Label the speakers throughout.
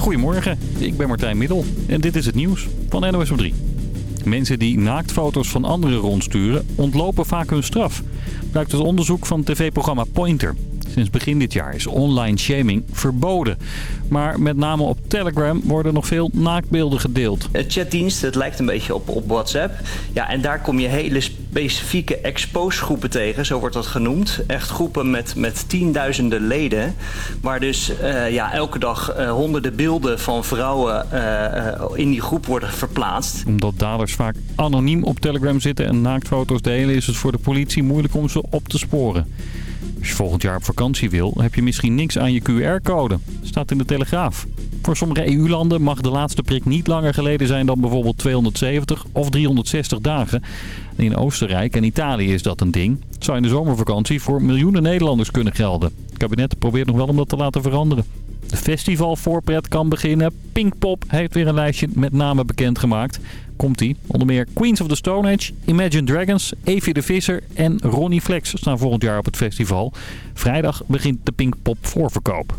Speaker 1: Goedemorgen, ik ben Martijn Middel en dit is het nieuws van NOS op 3. Mensen die naaktfoto's van anderen rondsturen ontlopen vaak hun straf. Blijkt uit onderzoek van tv-programma Pointer. Sinds begin dit jaar is online shaming verboden. Maar met name op Telegram worden nog veel naaktbeelden gedeeld.
Speaker 2: Het chatdienst, het lijkt een beetje op, op WhatsApp. Ja, en daar kom je hele specifieke expose groepen tegen, zo wordt dat genoemd. Echt groepen met, met tienduizenden leden. Waar dus uh, ja, elke dag uh, honderden beelden van vrouwen uh, in die groep worden verplaatst.
Speaker 1: Omdat daders vaak anoniem op Telegram zitten en naaktfoto's delen... is het voor de politie moeilijk om ze op te sporen. Als je volgend jaar op vakantie wil, heb je misschien niks aan je QR-code. Staat in de Telegraaf. Voor sommige EU-landen mag de laatste prik niet langer geleden zijn dan bijvoorbeeld 270 of 360 dagen. In Oostenrijk en Italië is dat een ding. Het zou in de zomervakantie voor miljoenen Nederlanders kunnen gelden. Het kabinet probeert nog wel om dat te laten veranderen. De festivalvoorpret kan beginnen. Pinkpop heeft weer een lijstje met namen bekendgemaakt. Komt-ie. Onder meer Queens of the Stone Age, Imagine Dragons, Evie de Visser en Ronnie Flex staan volgend jaar op het festival. Vrijdag begint de Pinkpop voorverkoop.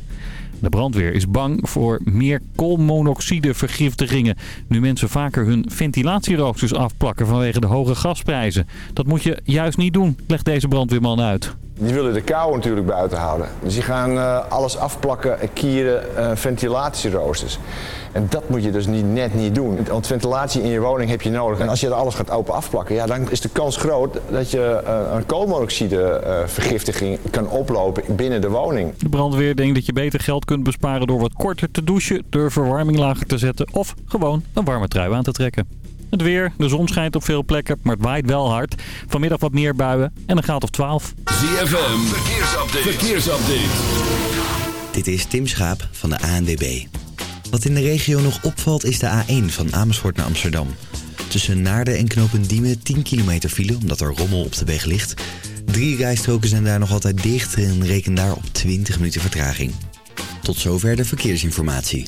Speaker 1: De brandweer is bang voor meer koolmonoxidevergiftigingen. Nu mensen vaker hun ventilatieroosters afplakken vanwege de hoge gasprijzen. Dat moet je juist niet doen, legt deze brandweerman uit.
Speaker 3: Die willen de kou natuurlijk buiten houden. Dus die gaan uh, alles afplakken, kieren, uh, ventilatieroosters. En dat moet je dus niet, net niet doen. Want ventilatie in je woning heb je nodig. En als je er alles gaat open afplakken, ja, dan is de kans groot dat je uh, een koolmonoxidevergiftiging kan oplopen binnen de woning.
Speaker 1: De brandweer denkt dat je beter geld kunt besparen door wat korter te douchen, de verwarming lager te zetten of gewoon een warme trui aan te trekken. Het weer, de zon schijnt op veel plekken, maar het waait wel hard. Vanmiddag wat meer buien en een graad of 12.
Speaker 4: ZFM, verkeersupdate. verkeersupdate.
Speaker 5: Dit is Tim Schaap van de ANWB. Wat in de regio nog opvalt is de A1 van Amersfoort naar Amsterdam. Tussen Naarden en Knopendiemen 10 kilometer file omdat er rommel op de weg ligt. Drie rijstroken zijn daar nog altijd dicht en reken daar op 20 minuten vertraging. Tot zover de verkeersinformatie.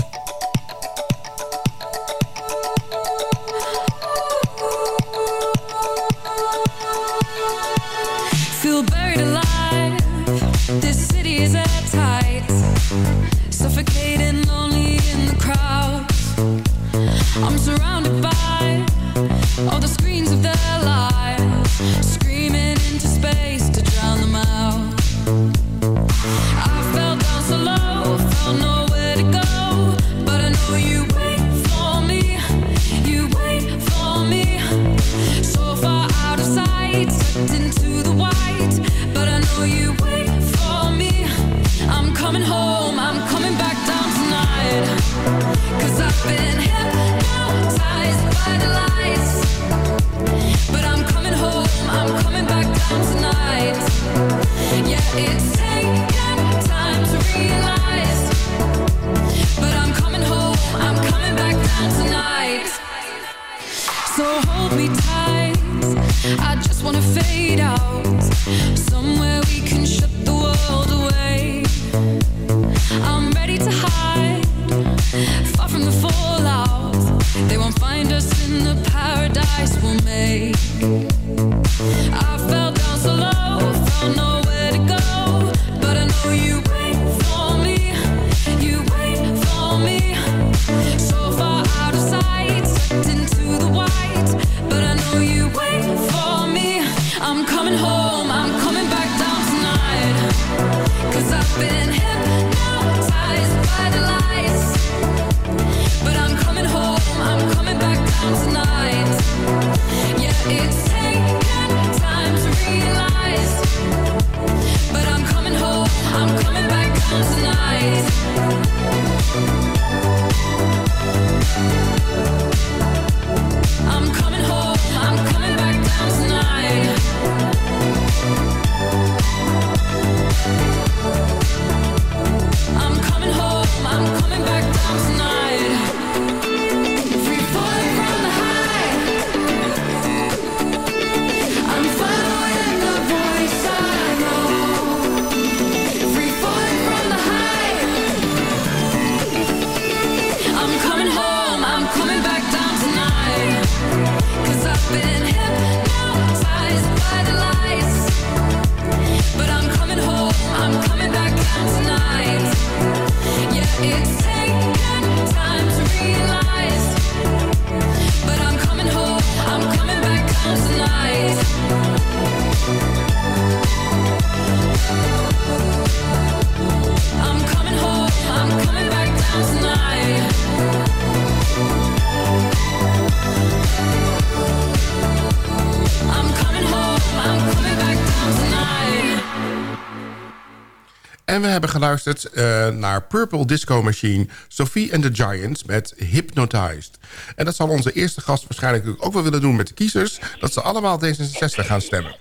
Speaker 6: Geluisterd eh, naar Purple Disco Machine... Sophie and the Giants met Hypnotized. En dat zal onze eerste gast waarschijnlijk ook wel willen doen met de kiezers... dat ze allemaal D66 gaan stemmen.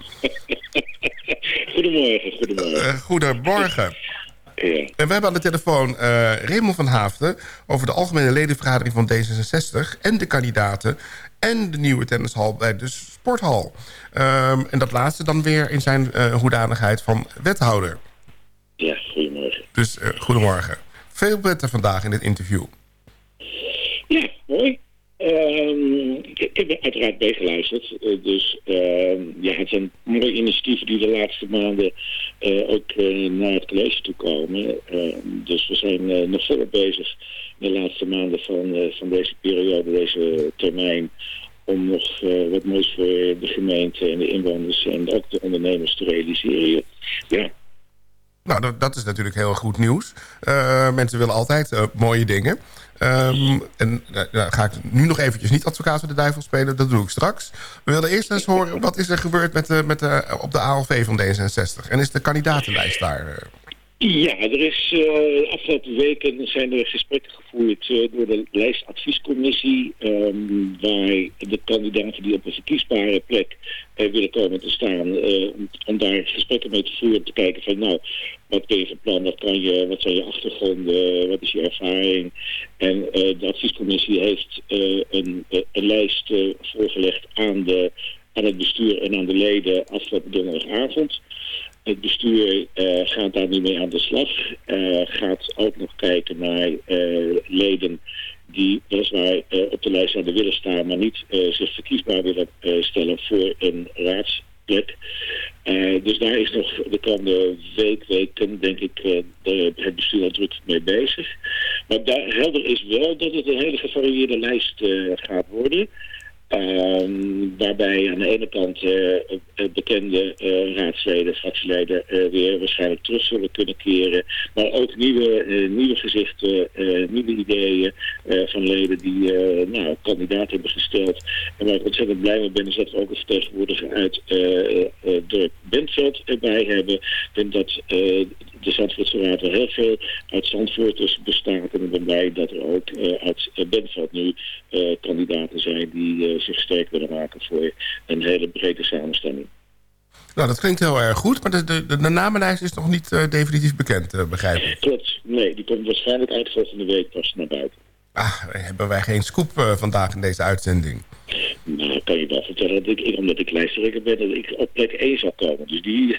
Speaker 7: Goedemorgen, goedemorgen.
Speaker 6: Eh, goedemorgen.
Speaker 7: Ja.
Speaker 6: En we hebben aan de telefoon eh Raymond van Haafden... over de algemene ledenvergadering van D66... en de kandidaten en de nieuwe tennishal bij de sporthal. Ehm, en dat laatste dan weer in zijn hoedanigheid van wethouder.
Speaker 7: Ja, goedemorgen.
Speaker 6: Dus eh, goedemorgen. Veel beter vandaag in dit interview.
Speaker 7: Ja, mooi. Ehm, ik, heb er uiteraard meegeluisterd. Eh, dus ehm, ja, het zijn mooie initiatieven die de laatste maanden eh, ook naar het college toe komen. Ehm, dus we zijn nog volop bezig in de laatste maanden van, van deze periode, deze termijn om nog wat moois voor de gemeente en de inwoners en ook de ondernemers te realiseren. Ja,
Speaker 6: Nou, dat, dat is natuurlijk heel goed nieuws. Eh, mensen willen altijd eh, mooie dingen. Ehm, en eh, nou, ga ik nu nog eventjes niet advocaat van de duivel spelen. Dat doe ik straks. We willen eerst eens horen... wat is er gebeurd met de, met de, op de ALV van D66? En is de kandidatenlijst daar...
Speaker 7: Ja, er is eh afgelopen weken zijn er gesprekken gevoerd eh, door de lijstadviescommissie, ehm, waar de kandidaten die op een verkiesbare plek eh, willen komen te staan, om, daar gesprekken mee te voeren, te kijken van nou, wat ben je van plan, wat, kan je, wat zijn je achtergronden, wat is je ervaring. En de adviescommissie heeft een, een lijst voorgelegd aan, de, aan het bestuur en aan de leden afgelopen donderdagavond. Het bestuur eh, gaat daar nu mee aan de slag. Eh, gaat ook nog kijken naar eh, leden die weliswaar op de lijst zouden willen staan, maar niet zich verkiesbaar willen stellen voor een raadsplek. Dus daar is nog de komende week, weken, denk ik, het bestuur al druk mee bezig. Maar daar, helder is wel dat het een hele gevarieerde lijst gaat worden. Ehm, waarbij aan de ene kant eh, eh, bekende eh, raadsleden, fractieleden weer waarschijnlijk terug zullen kunnen keren. Maar ook nieuwe, nieuwe gezichten, nieuwe ideeën van leden die nou, kandidaat hebben gesteld. En waar ik ontzettend blij mee ben is dat we ook een vertegenwoordiger uit eh, dorp Bentveld erbij hebben. Ik denk dat de Zandvoortse Raad wel heel veel uit Zandvoorters bestaat. En ik ben blij dat er ook eh, uit eh, Bentveld nu eh, kandidaten zijn die zich sterk willen maken voor een hele brede samenstelling.
Speaker 6: Nou, dat klinkt heel erg goed, maar de, de, namenlijst is nog niet definitief bekend, begrijp ik.
Speaker 7: Klopt, nee, die komt waarschijnlijk eind volgende week pas naar buiten.
Speaker 6: Ah, hebben wij geen scoop eh, vandaag in deze uitzending.
Speaker 7: Nou, kan je wel vertellen dat ik, omdat ik lijsttrekker ben, dat ik op plek 1 zal komen. Dus die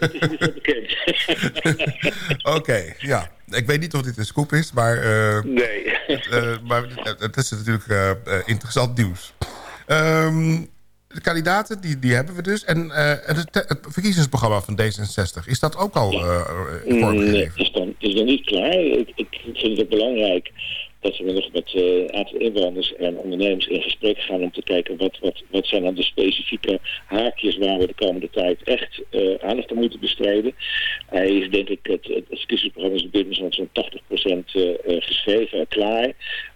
Speaker 7: dat is niet zo bekend.
Speaker 6: Oké, ja. Ik weet niet of dit een scoop is, maar, eh,
Speaker 7: nee.
Speaker 6: eh, maar het- is natuurlijk interessant nieuws. Ehm, de kandidaten, die, die hebben we dus. En het, het verkiezingsprogramma van D66, is dat ook al
Speaker 7: Nee,
Speaker 6: vormgegeven?
Speaker 7: het is dan, het is nog niet klaar. Ik, ik vind het ook belangrijk dat we nog met eh, een aantal inwoners en ondernemers in gesprek gaan om te kijken wat, wat, wat zijn dan de specifieke haakjes waar we de komende tijd echt eh, aandacht aan moeten besteden. Hij is denk ik, het, het, het is zo'n 80% eh, eh, geschreven en klaar.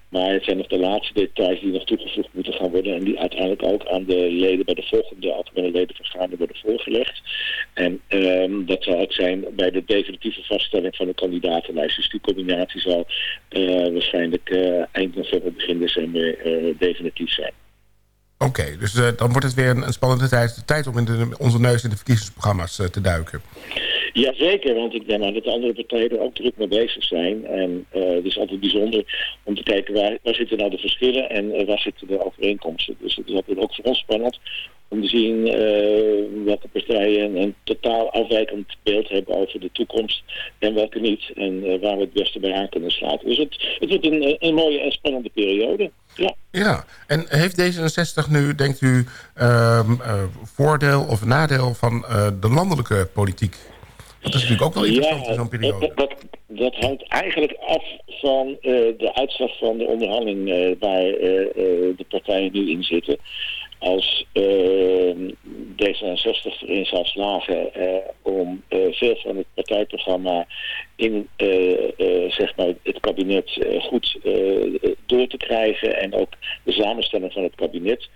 Speaker 7: Maar het zijn nog de laatste details die nog toegevoegd moeten gaan worden. En die uiteindelijk ook aan de leden bij de volgende algemene ledenvergadering worden voorgelegd. En ehm, dat zal ook zijn bij de definitieve vaststelling van de kandidatenlijst. Dus die combinatie zal eh, waarschijnlijk eh, eind november, begin december eh, definitief zijn.
Speaker 6: Oké, dus dan wordt het weer een, spannende tijd, tijd om in de, onze neus in de verkiezingsprogramma's te duiken.
Speaker 7: Jazeker, want ik denk dat de andere partijen er ook druk mee bezig zijn. En eh, het is altijd bijzonder om te kijken waar, waar zitten nou de verschillen en eh, waar zitten de overeenkomsten. Dus het is altijd ook voor ons spannend om te zien eh, welke partijen een, totaal afwijkend beeld hebben over de toekomst en welke niet. En waar we het beste bij aan kunnen sluiten. Dus het, het wordt een, een mooie en spannende periode. Ja.
Speaker 6: Ja, en heeft D66 nu, denkt u, ehm, eh, voordeel of nadeel van de landelijke politiek? Dat is natuurlijk ook wel interessant in zo'n periode.
Speaker 7: Dat, dat, dat hangt eigenlijk af van eh, de uitslag van de onderhandeling eh, waar eh, de partijen nu in zitten. Als eh, D66 erin zou slagen om veel van het partijprogramma in zeg maar het kabinet goed door te krijgen en ook de samenstelling van het kabinet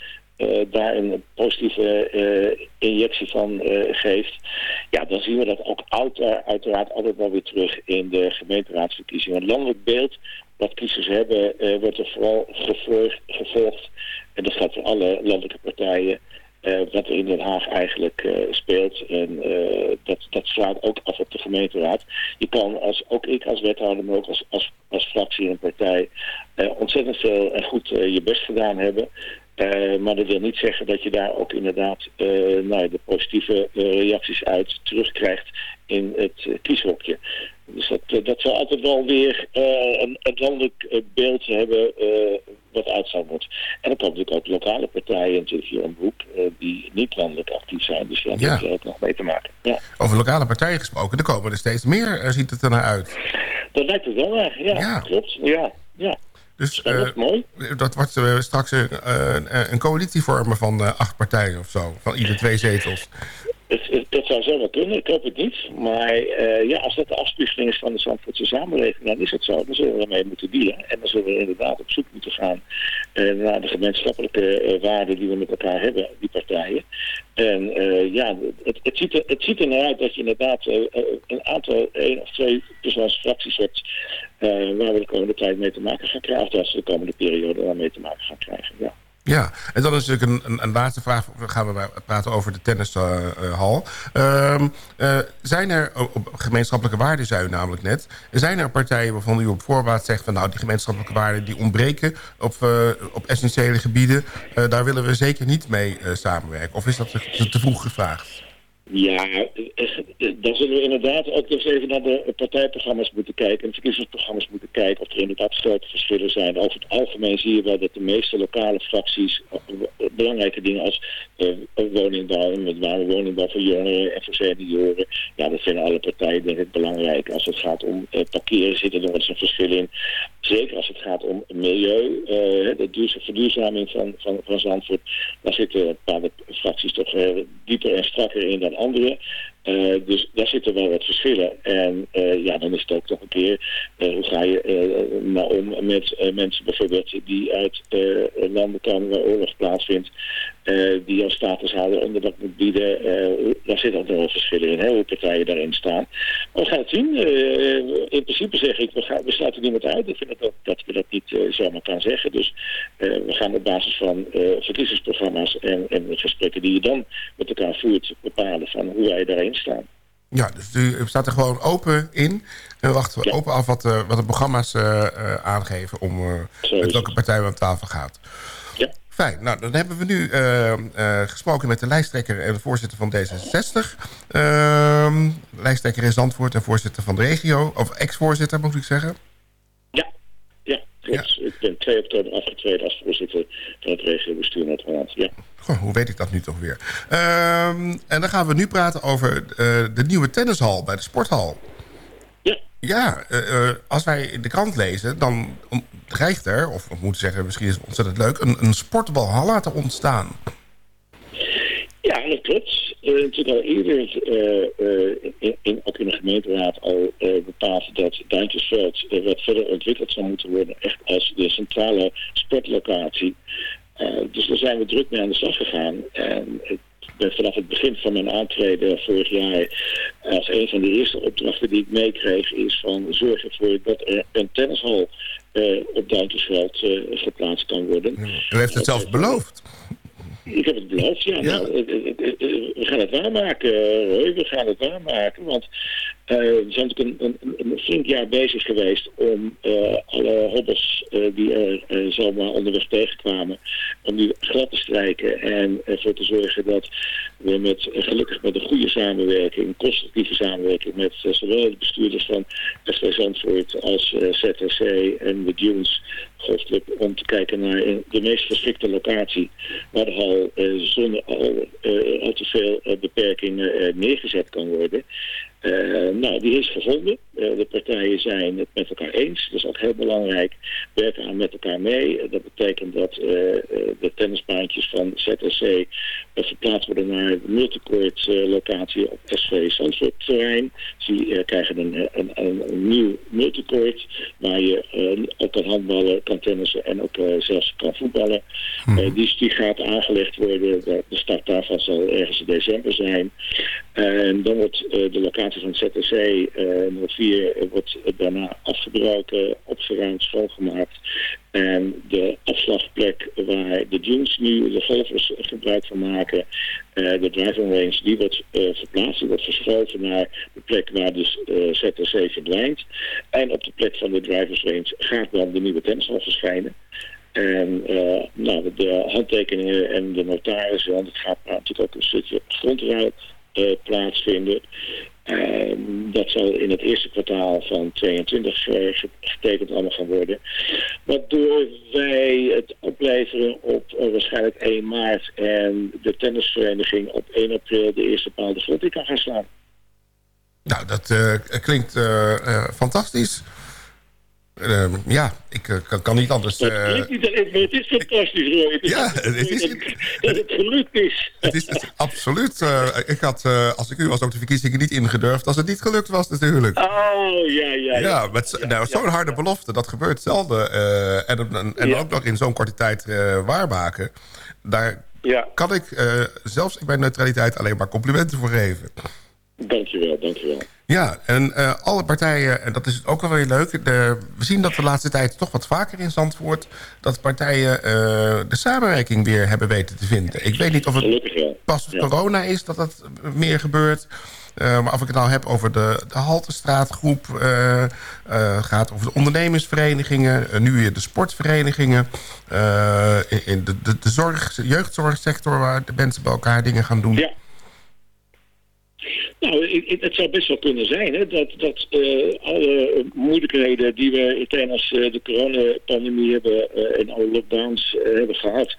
Speaker 7: daar een positieve eh, injectie van eh, geeft, ja, dan zien we dat ook uiteraard, uiteraard altijd wel weer terug in de gemeenteraadsverkiezingen. Een landelijk beeld wat kiezers hebben, eh, wordt er vooral gevolgd. En dat gaat voor alle landelijke partijen. eh, wat er in Den Haag eigenlijk eh, speelt. En eh, dat, dat slaat ook af op de gemeenteraad. Je kan, als, ook ik als wethouder, maar ook als, als, als fractie en partij, eh, ontzettend veel en goed eh, je best gedaan hebben. Eh, maar dat wil niet zeggen dat je daar ook inderdaad eh, nou, de positieve eh, reacties uit terugkrijgt in het kieshokje. Dus dat, dat zal altijd wel weer een, een landelijk beeld hebben wat uitzaam wordt. En dan komen natuurlijk ook lokale partijen natuurlijk hier om de hoek die niet landelijk actief zijn. Dus ja, dat
Speaker 6: Ja.
Speaker 7: er ook nog mee te maken. Ja.
Speaker 6: Over lokale partijen gesproken, er komen er steeds meer, ziet het er naar uit.
Speaker 7: Dat lijkt het wel naar, ja, klopt. Ja, ja.
Speaker 6: Dus
Speaker 7: dat is mooi.
Speaker 6: dat wordt eh, straks een, een, een coalitie vormen van eh, acht partijen of zo. Van ieder twee zetels.
Speaker 7: Het, dat zou zomaar kunnen, ik hoop het niet. Maar eh, ja, als dat de afspiegeling is van de Zandvoortse samenleving, dan is het zo. Dan zullen we ermee moeten dealen. En dan zullen we inderdaad op zoek moeten gaan eh, naar de gemeenschappelijke eh, waarden die we met elkaar hebben, die partijen. En eh, ja, het, het, ziet er, het ziet er naar uit dat je inderdaad eh, eh, een aantal, één of twee persoonsfracties hebt, eh, waar we de komende tijd mee te maken gaan krijgen. Of ze de komende periode daar mee te maken gaan krijgen, ja.
Speaker 6: Ja, en dan is natuurlijk een, een, een laatste vraag. Dan gaan we praten over de tennishal. Ehm, eh, zijn er, op gemeenschappelijke waarden zei u namelijk net... zijn er partijen waarvan u op voorbaat zegt... van nou, die gemeenschappelijke waarden die ontbreken op, eh, op essentiële gebieden... eh, daar willen we zeker niet mee eh, samenwerken? Of is dat te, te vroeg gevraagd?
Speaker 7: Ja, eh, dan zullen we inderdaad ook eens even naar de partijprogramma's moeten kijken en verkiezingsprogramma's moeten kijken of er inderdaad grote verschillen zijn. Over het algemeen zie je wel dat de meeste lokale fracties eh, belangrijke dingen als eh, woningbouw, met name woningbouw voor jongeren en voor senioren, ja, dat vinden alle partijen denk ik belangrijk. Als het gaat om eh, parkeren zit er nog eens een verschil in. Zeker als het gaat om milieu, eh, de duurza- verduurzaming van, van, van Zandvoort, daar zitten een paar fracties toch eh, dieper en strakker in dan andere. Eh, dus daar zitten wel wat verschillen. En ja, dan is het ook nog een keer, hoe ga je nou om met mensen bijvoorbeeld die uit landen komen waar oorlog plaatsvindt, eh, die als statushouder onderdak moet bieden. eh, daar zitten ook nog wel verschillen in, hè, hoe partijen daarin staan. Maar we gaan het zien. Eh, in principe zeg ik, we, gaan, we sluiten niemand uit. Ik vind dat, dat, dat we dat niet zomaar kan zeggen. Dus we gaan op basis van verkiezingsprogramma's en, en gesprekken die je dan met elkaar voert bepalen van hoe wij daarin staan.
Speaker 6: Ja, dus u staat er gewoon open in. En we wachten open af wat, wat de programma's aangeven... om met welke partij we aan tafel gaat.
Speaker 7: Ja.
Speaker 6: Fijn. Nou, dan hebben we nu eh, eh, gesproken met de lijsttrekker en de voorzitter van D66. Ehm, lijsttrekker in Zandvoort en voorzitter van de regio. Of ex-voorzitter, moet ik zeggen.
Speaker 7: Ja, klopt. Ik ben 2 oktober afgetreden als voorzitter van het regiobestuur Noord-Holland. Ja.
Speaker 6: Goh, hoe weet ik dat nu toch weer? Ehm, en dan gaan we nu praten over eh, de nieuwe tennishal bij de sporthal.
Speaker 7: Ja,
Speaker 6: Ja, eh, eh, als wij de krant lezen, dan dreigt er, of we moeten zeggen, misschien is het ontzettend leuk, een, een sportbalhalla te ontstaan.
Speaker 7: Ja, dat klopt. Eh natuurlijk al eerder in, in, ook in de gemeenteraad al bepaald dat Duintjesveld wat verder ontwikkeld zou moeten worden. Echt als de centrale sportlocatie. Dus daar zijn we druk mee aan de slag gegaan. En ben vanaf het begin van mijn aantreden vorig jaar... als een van de eerste opdrachten die ik meekreeg... is van zorg ervoor dat er een tennishal eh, op Duintjesveld eh, geplaatst kan worden.
Speaker 6: U heeft het zelfs beloofd.
Speaker 7: Ik heb het beloofd, ja. Nou, we gaan het waarmaken, Roy. We gaan het waarmaken. Want eh, we zijn natuurlijk een, een, een flink jaar bezig geweest om eh, alle hobbels eh, die er zomaar onderweg tegenkwamen, om die glad te strijken en ervoor te zorgen dat we met, gelukkig met een goede samenwerking, constructieve samenwerking met zowel de bestuurders van SV Zandvoort als ZSC en de Dunes Om te kijken naar de meest geschikte locatie waar hal eh, zonder al, eh, al te veel eh, beperkingen neergezet kan worden. Nou, die is gevonden. Eh, de partijen zijn het met elkaar eens. Dat is ook heel belangrijk. Werken aan met elkaar mee. Eh, dat betekent dat eh, de tennisbaantjes van ZSC verplaatst worden naar de multicourt locatie op SV Zandvoort terrein. Dus die eh, krijgen een, een, een, een nieuw multicourt waar je eh, ook kan handballen, kan tennissen en ook zelfs kan voetballen. Eh, die, die gaat aangelegd worden. De, start daarvan zal ergens in december zijn. En dan wordt de locatie van ZTC eh nummer 4 wordt daarna afgebroken, opgeruimd, schoongemaakt. En de afslagplek waar de dunes nu de golfers gebruik van maken, eh, de driving range, die wordt eh, verplaatst. Die wordt verschoven naar de plek waar dus eh, ZTC verdwijnt. En op de plek van de drivers range gaat dan de nieuwe tennishal verschijnen. En nou, de, handtekeningen en de notarissen, want het gaat natuurlijk ook een stukje grondruil plaatsvinden. Ehm, dat zal in het eerste kwartaal van 22 eh, getekend allemaal gaan worden. Waardoor wij het opleveren op eh, waarschijnlijk 1 maart en de tennisvereniging op 1 april de eerste paal de grond in kan gaan slaan.
Speaker 6: Nou, dat eh, klinkt fantastisch. Eh, ja, ik eh, kan, kan niet anders...
Speaker 7: Het
Speaker 6: eh,
Speaker 7: niet is fantastisch, Roy. Het is
Speaker 6: Ja, het is-
Speaker 7: dat, dat het gelukt is.
Speaker 6: het is, het is absoluut... eh, ik had, eh, als ik u was, ook de verkiezingen niet ingedurfd... als het niet gelukt was natuurlijk.
Speaker 7: Oh, ja, ja.
Speaker 6: Ja, met zo- nou, zo'n harde belofte, dat gebeurt zelden. eh, en en, en
Speaker 7: Ja.
Speaker 6: ook nog in zo'n korte tijd eh, waarmaken. Daar
Speaker 7: Ja.
Speaker 6: kan ik eh, zelfs in mijn neutraliteit alleen maar complimenten voor geven.
Speaker 7: Dankjewel, dankjewel.
Speaker 6: Ja, en eh, alle partijen, en dat is ook wel weer leuk... De, we zien dat de laatste tijd toch wat vaker in Zandvoort... dat partijen eh, de samenwerking weer hebben weten te vinden. Ik weet niet of het pas
Speaker 7: Ja.
Speaker 6: corona is dat dat meer gebeurt... Eh, maar of ik het nou heb over de, de Haltestraatgroep... eh, eh, gaat over de ondernemersverenigingen... nu weer de sportverenigingen... in, de, de, de zorg, jeugdzorgsector... waar de mensen bij elkaar dingen gaan doen.
Speaker 7: Ja. Nou, het zou best wel kunnen zijn hè, dat, dat eh, alle moeilijkheden die we tijdens eh, de coronapandemie hebben eh, en alle lockdowns hebben gehad,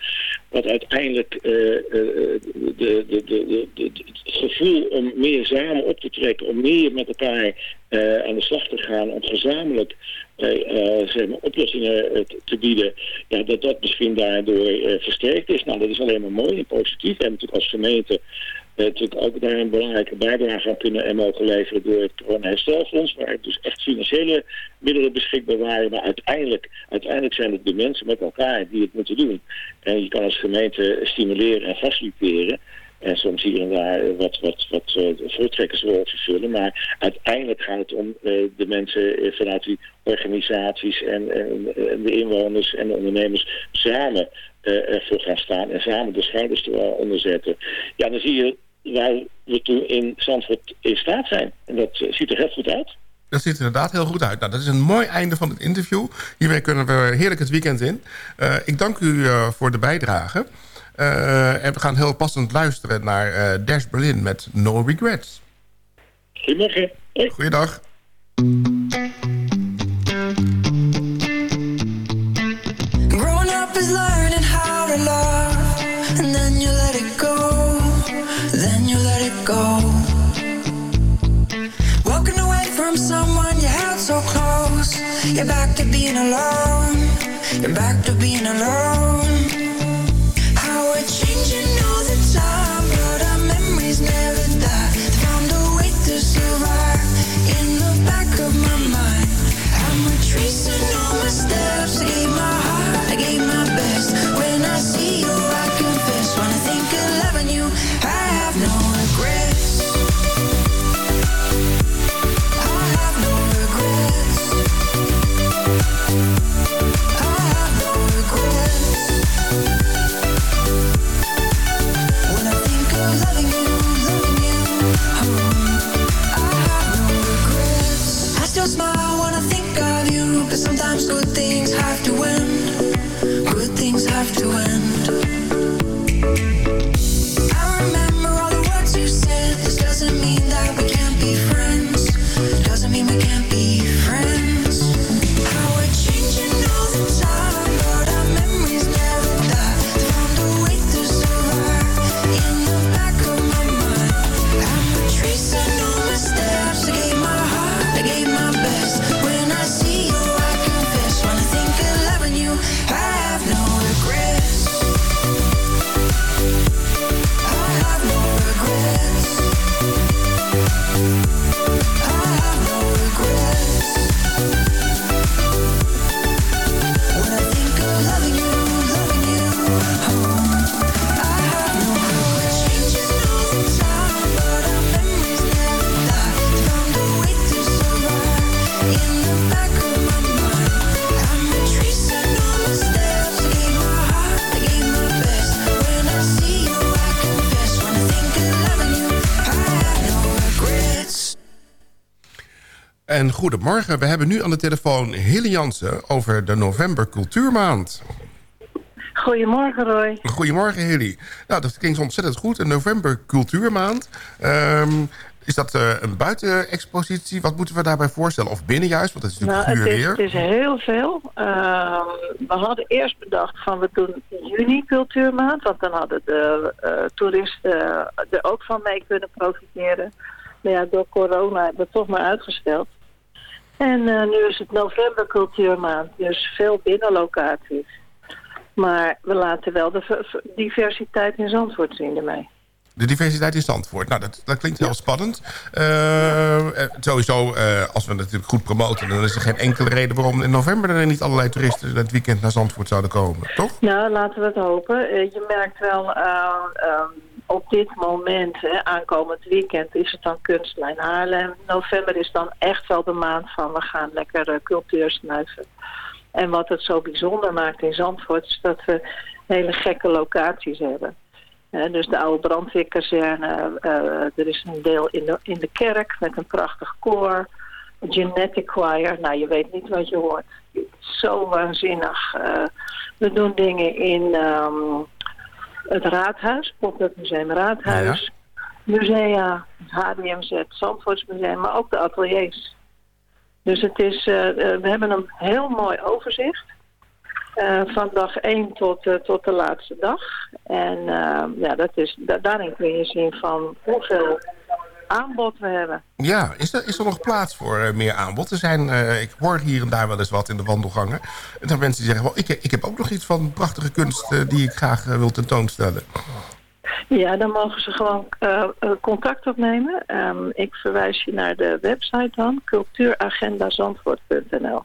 Speaker 7: dat uiteindelijk de, de, de, het gevoel om meer samen op te trekken, om meer met elkaar aan de slag te gaan, om gezamenlijk zeg maar, oplossingen te- bieden, ja, dat dat misschien daardoor versterkt is. Nou, dat is alleen maar mooi en positief. En natuurlijk als gemeente natuurlijk ook daar een belangrijke bijdrage aan kunnen en mogen leveren door het corona-herstelfonds, waar dus echt financiële middelen beschikbaar waren. Maar uiteindelijk, uiteindelijk zijn het de mensen met elkaar die het moeten doen. En je kan als gemeente stimuleren en faciliteren. En soms hier en daar wat, wat, wat uh, voortrekkersrol vervullen. Maar uiteindelijk gaat het om uh, de mensen vanuit die organisaties en, de inwoners en de ondernemers samen ervoor gaan staan. En samen de schouders eronder zetten. Ja, dan zie je we toen in Zandvoort in staat zijn. En dat uh, ziet er heel goed uit.
Speaker 6: Dat ziet er inderdaad heel goed uit. Nou, dat is een mooi einde van het interview. Hiermee kunnen we heerlijk het weekend in. Uh, ik dank u uh, voor de bijdrage. Uh, en we gaan heel passend luisteren naar Dash Berlin met No Regrets.
Speaker 7: Goedemorgen.
Speaker 6: Goeiedag.
Speaker 8: You're back to being alone. You're back to being alone.
Speaker 6: En goedemorgen, we hebben nu aan de telefoon Hille Jansen over de November Cultuurmaand.
Speaker 9: Goedemorgen Roy.
Speaker 6: Goedemorgen Hilly. Nou, dat klinkt ontzettend goed. Een November Cultuurmaand. Ehm, is dat eh, een buitenexpositie? Wat moeten we daarbij voorstellen? Of binnen juist? Want het is
Speaker 9: Nou,
Speaker 6: natuurlijk
Speaker 9: het,
Speaker 6: guur
Speaker 9: is,
Speaker 6: weer.
Speaker 9: het is heel veel. Ehm, we hadden eerst bedacht van we doen juni cultuurmaand. Want dan hadden de eh, toeristen er ook van mee kunnen profiteren. Maar ja, door corona hebben we het toch maar uitgesteld. En eh, nu is het november cultuurmaand. Dus veel binnenlocaties. Maar we laten wel de diversiteit in Zandvoort zien ermee.
Speaker 6: De diversiteit in Zandvoort. Nou, dat, dat klinkt heel spannend. Eh, eh, sowieso, als we het natuurlijk goed promoten... dan is er geen enkele reden waarom in november... er niet allerlei toeristen het weekend naar Zandvoort zouden komen. Toch?
Speaker 9: Nou, laten we het hopen. Je merkt wel, eh, ehm, op dit moment, hè, aankomend weekend, is het dan Kunstlijn Haarlem. November is dan echt wel de maand van we gaan lekker uh, cultuur snuiven. En wat het zo bijzonder maakt in Zandvoort is dat we hele gekke locaties hebben. Dus de oude brandweerkazerne, eh, er is een deel in de, in de kerk met een prachtig koor. Genetic Choir, nou je weet niet wat je hoort. Zo waanzinnig. Eh, we doen dingen in ehm, het Raadhuis, Pop-up Museum Raadhuis. Musea, het HDMZ, Zandvoortsmuseum, maar ook de ateliers. Dus het is, eh, eh, we hebben een heel mooi overzicht. eh, van dag 1 tot, tot de laatste dag. En ja, dat is, da- daarin kun je zien van hoeveel aanbod we hebben.
Speaker 6: Ja, is er, is er nog plaats voor eh, meer aanbod? Er zijn, eh, ik hoor hier en daar wel eens wat in de wandelgangen. En dan mensen die zeggen, ik, ik heb ook nog iets van prachtige kunst... eh, die ik graag eh, wil tentoonstellen.
Speaker 9: Ja, dan mogen ze gewoon eh, eh, contact opnemen. Ehm, ik verwijs je naar de website dan, cultuuragendazandvoort.nl.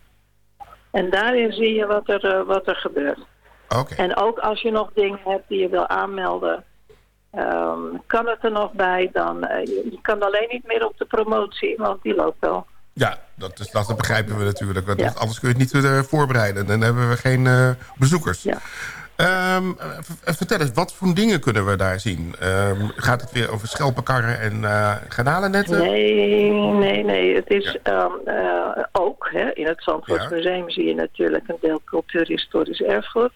Speaker 9: En daarin zie je wat er, eh, wat er gebeurt.
Speaker 6: Oké.
Speaker 9: En ook als je nog dingen hebt die je wil aanmelden, ehm, kan het er nog bij. Dan, eh, je, kan alleen niet meer op de promotie, want die loopt wel.
Speaker 6: Ja, dat, is, dat begrijpen we natuurlijk. Want
Speaker 9: Ja.
Speaker 6: Anders kun je het niet eh, voorbereiden. Dan hebben we geen eh, bezoekers. Ehm, eh, v- vertel eens, wat voor dingen kunnen we daar zien? Ehm, gaat het weer over schelpenkarren en eh garnalennetten?
Speaker 9: Nee, nee, nee. Het is ehm, ook, hè, in het Zandvoortsmuseum zie je natuurlijk een deel cultuurhistorisch erfgoed.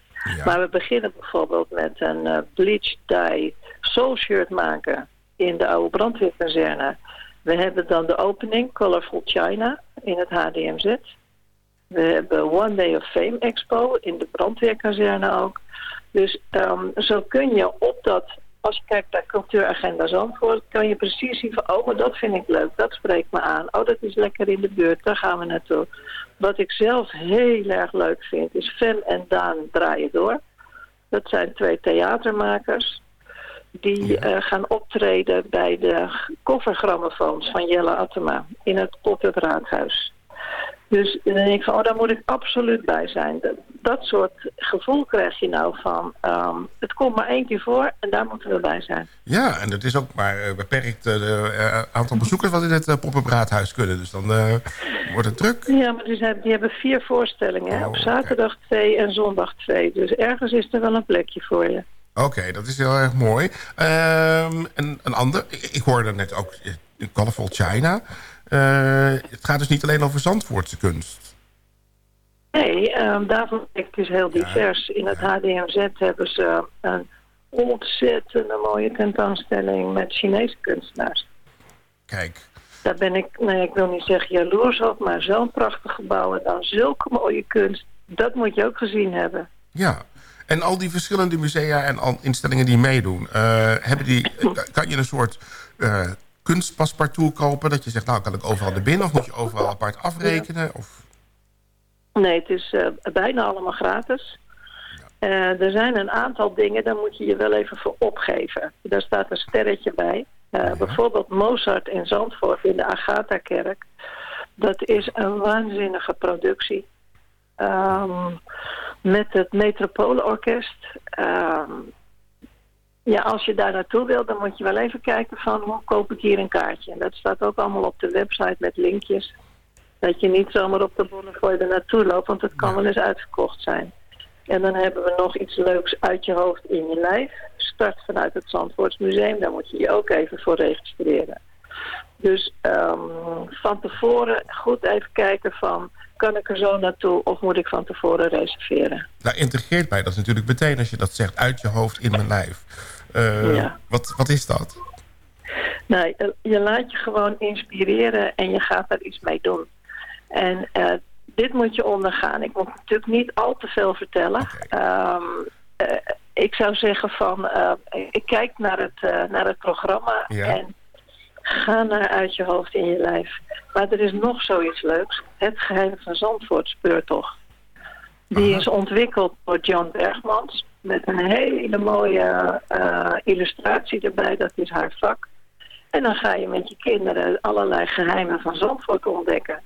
Speaker 9: Maar we beginnen bijvoorbeeld met een bleach dye soul shirt maken in de oude brandweerkazerne. We hebben dan de opening Colorful China in het HDMZ. We hebben One Day of Fame Expo in de brandweerkazerne ook. Dus ehm, zo kun je op dat als je kijkt naar cultuuragenda Zandvoort, kan je precies zien van, oh, maar dat vind ik leuk, dat spreekt me aan. Oh, dat is lekker in de buurt, daar gaan we naartoe. Wat ik zelf heel erg leuk vind, is Fem en Daan draaien door. Dat zijn twee theatermakers die eh, gaan optreden bij de koffergrammofoons van Jelle Attema in het pop-up raadhuis. Dus dan denk ik van, oh, daar moet ik absoluut bij zijn. Dat, dat soort gevoel krijg je nou van, ehm, het komt maar één keer voor en daar moeten we bij zijn.
Speaker 6: Ja, en het is ook maar eh, beperkt het aantal bezoekers wat in het uh, pop-up raadhuis kunnen. Dus dan eh, wordt het druk.
Speaker 9: Ja, maar die, zijn, die hebben vier voorstellingen. hè.
Speaker 6: Oh,
Speaker 9: Op zaterdag twee en zondag twee. Dus ergens is er wel een plekje voor je.
Speaker 6: Oké, dat is heel erg mooi. Ehm, en een ander, ik, hoorde net ook eh, Colorful China. Eh, het gaat dus niet alleen over Zandvoortse kunst.
Speaker 9: Nee, ehm daarvoor is het dus heel divers. In het HDMZ hebben ze een ontzettende mooie tentoonstelling met Chinese kunstenaars.
Speaker 6: Kijk.
Speaker 9: Daar ben ik, nee, ik wil niet zeggen jaloers op, maar zo'n prachtig gebouw en dan zulke mooie kunst. Dat moet je ook gezien hebben.
Speaker 6: Ja, en al die verschillende musea en al instellingen die meedoen... eh, hebben die, kan je een soort eh kunstpaspartout kopen... dat je zegt, nou kan ik overal naar binnen... of moet je overal apart afrekenen? Of...
Speaker 9: Nee, het is eh, bijna allemaal gratis. Er zijn een aantal dingen, daar moet je je wel even voor opgeven. Daar staat een sterretje bij. Bijvoorbeeld Mozart in Zandvoort in de Agatha-kerk. Dat is een waanzinnige productie. Ehm, met het Metropoolorkest. Ehm, ja, als je daar naartoe wil, dan moet je wel even kijken van hoe koop ik hier een kaartje. En dat staat ook allemaal op de website met linkjes. Dat je niet zomaar op de Bonnefoy er naartoe loopt, want het kan wel eens uitverkocht zijn. En dan hebben we nog iets leuks uit je hoofd in je lijf. Start vanuit het Zandvoortsmuseum, daar moet je je ook even voor registreren. Dus ehm, van tevoren goed even kijken van... kan ik er zo naartoe of moet ik van tevoren reserveren?
Speaker 6: Daar integreert mij dat natuurlijk meteen als je dat zegt... uit je hoofd in mijn lijf. Eh,
Speaker 9: Ja.
Speaker 6: wat, wat is dat?
Speaker 9: Nou, je- laat je gewoon inspireren en je gaat daar iets mee doen. En eh, dit moet je ondergaan. Ik moet natuurlijk niet al te veel vertellen. Ehm, eh, ik zou zeggen van, ik kijk naar het, naar het programma
Speaker 10: Ja.
Speaker 9: en ga naar uit je hoofd in je lijf. Maar er is nog zoiets leuks. Het geheim van Zandvoort speurtocht. Die is ontwikkeld door John Bergmans. Met een hele mooie eh, illustratie erbij. Dat is haar vak. En dan ga je met je kinderen allerlei geheimen van Zandvoort ontdekken.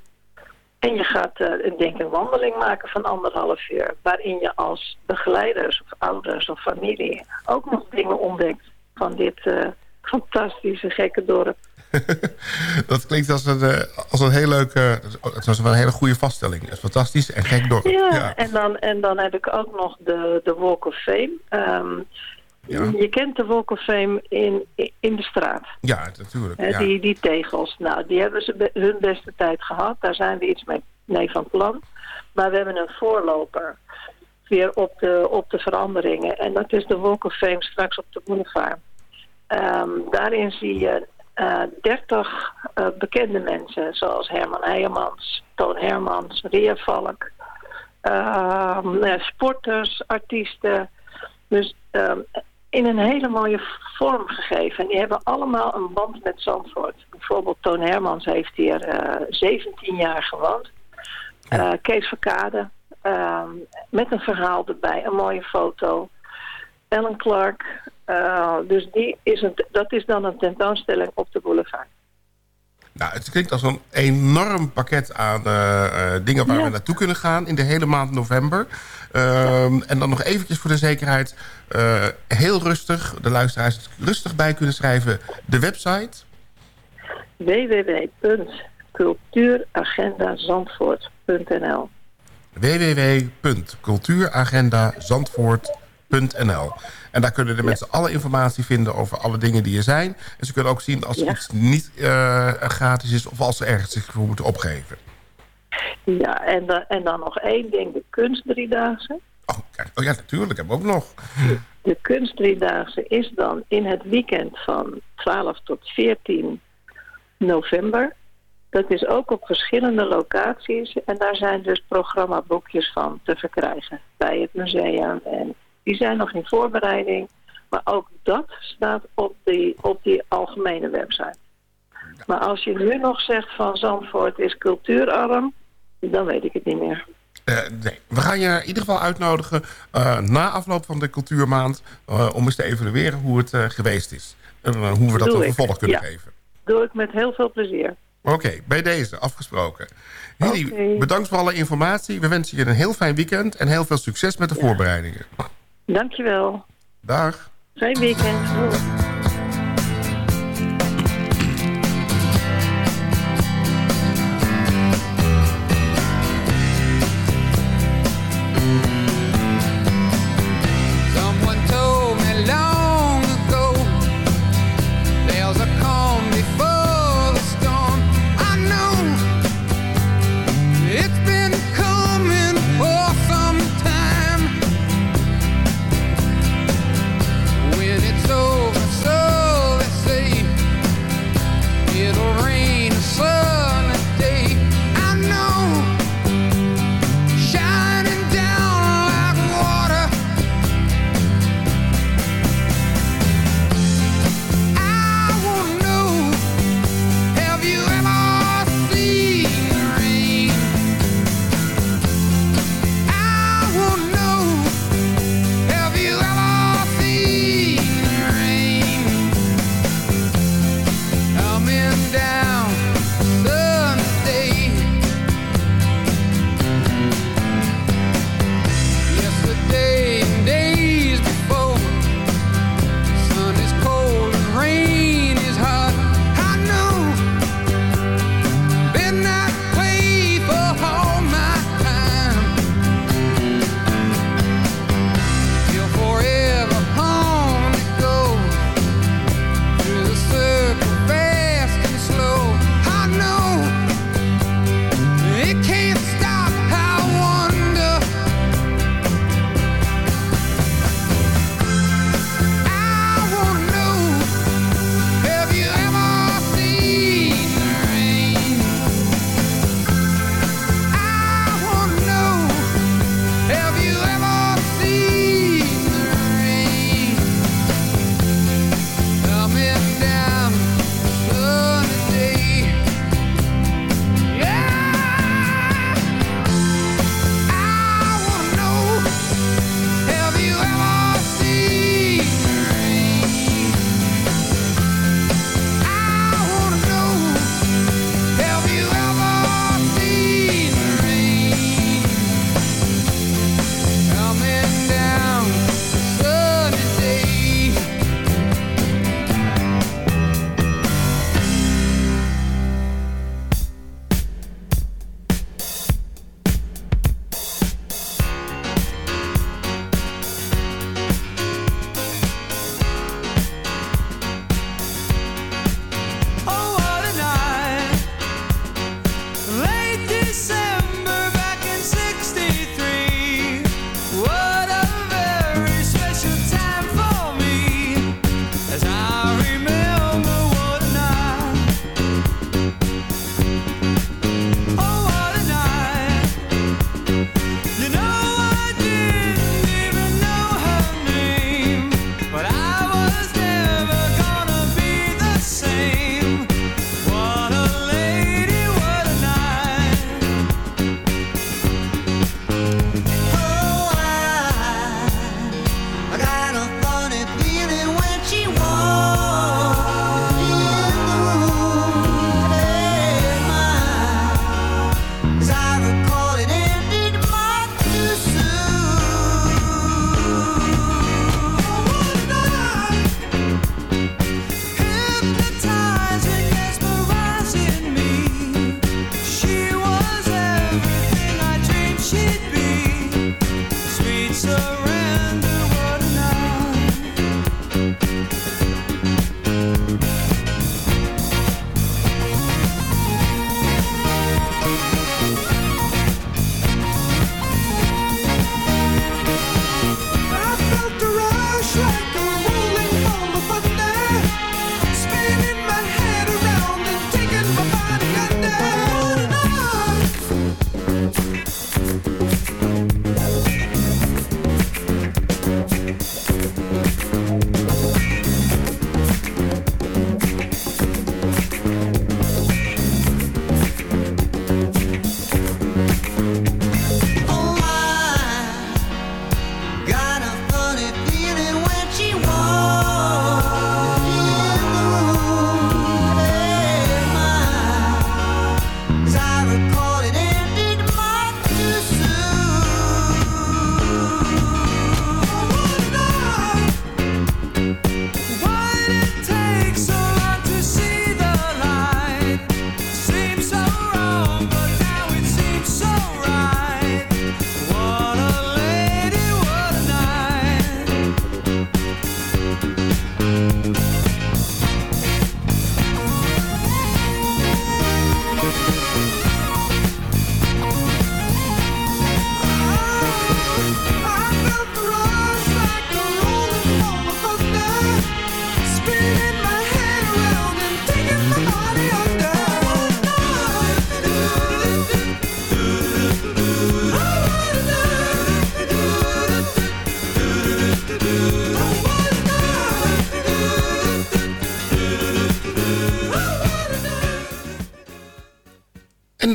Speaker 9: En je gaat een denk een wandeling maken van anderhalf uur. Waarin je als begeleiders of ouders of familie ook nog dingen ontdekt van dit eh, fantastische gekke dorp.
Speaker 6: Dat klinkt als een, eh, als een heel leuk... eh, het was wel een hele goede vaststelling. Het is fantastisch en gek dorp.
Speaker 9: Ja, En, dan, en dan heb ik ook nog de, de Walk of Fame. Ehm, Je kent de Walk of Fame in, in de straat.
Speaker 6: Ja, natuurlijk. Ja.
Speaker 9: die, die tegels. Nou, die hebben ze be- hun beste tijd gehad. Daar zijn we iets mee, mee van plan. Maar we hebben een voorloper weer op de, op de veranderingen. En dat is de Walk of Fame straks op de boulevard. Ehm, daarin zie je eh 30 eh, bekende mensen, zoals Herman Heijemans, Toon Hermans, Ria Valk, ehm, eh, sporters, artiesten. Dus ehm, in een hele mooie vorm gegeven. En die hebben allemaal een band met Zandvoort. Bijvoorbeeld Toon Hermans heeft hier eh 17 jaar gewoond. Kees Verkade, ehm, met een verhaal erbij, een mooie foto. Ellen Clark, eh, dus die is een, dat is dan een tentoonstelling op de boulevard.
Speaker 6: Nou, het klinkt als een enorm pakket aan eh, eh, dingen waar we naartoe kunnen gaan in de hele maand november. Ehm, En dan nog eventjes voor de zekerheid, heel rustig, de luisteraars rustig bij kunnen schrijven, de website.
Speaker 9: www.cultuuragendazandvoort.nl
Speaker 6: www.cultuuragendazandvoort.nl En daar kunnen de mensen alle informatie vinden over alle dingen die er zijn. En ze kunnen ook zien als iets niet eh, gratis is of als ze ergens zich voor moeten opgeven.
Speaker 9: Ja, en, dan en dan nog één ding, de kunstdriedaagse.
Speaker 6: Kijk, oh ja, natuurlijk, hebben we ook nog.
Speaker 9: De kunstdriedaagse is dan in het weekend van 12 tot 14 november. Dat is ook op verschillende locaties. En daar zijn dus programmaboekjes van te verkrijgen bij het museum. En die zijn nog in voorbereiding. Maar ook dat staat op die, op die algemene website. Maar als je nu nog zegt van Zandvoort is cultuurarm, dan weet ik het niet meer.
Speaker 6: Eh, nee. We gaan je in ieder geval uitnodigen eh, na afloop van de cultuurmaand... eh, om eens te evalueren hoe het geweest is. En hoe we dat een vervolg kunnen
Speaker 9: Ja.
Speaker 6: geven.
Speaker 9: Doe ik met heel veel plezier.
Speaker 6: Oké, bij deze, afgesproken. Bedankt voor alle informatie. We wensen je een heel fijn weekend en heel veel succes met de voorbereidingen.
Speaker 9: Dankjewel.
Speaker 6: Dag.
Speaker 9: Fijn weekend.